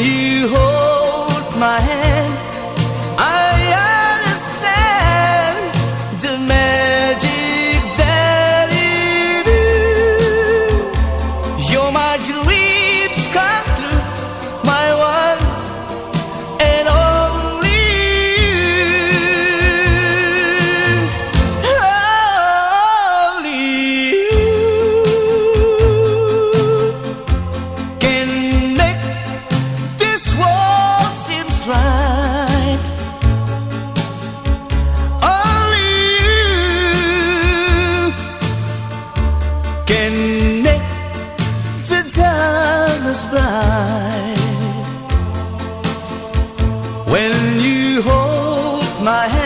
you hold my hand. can make the time is bright when you hold my hand.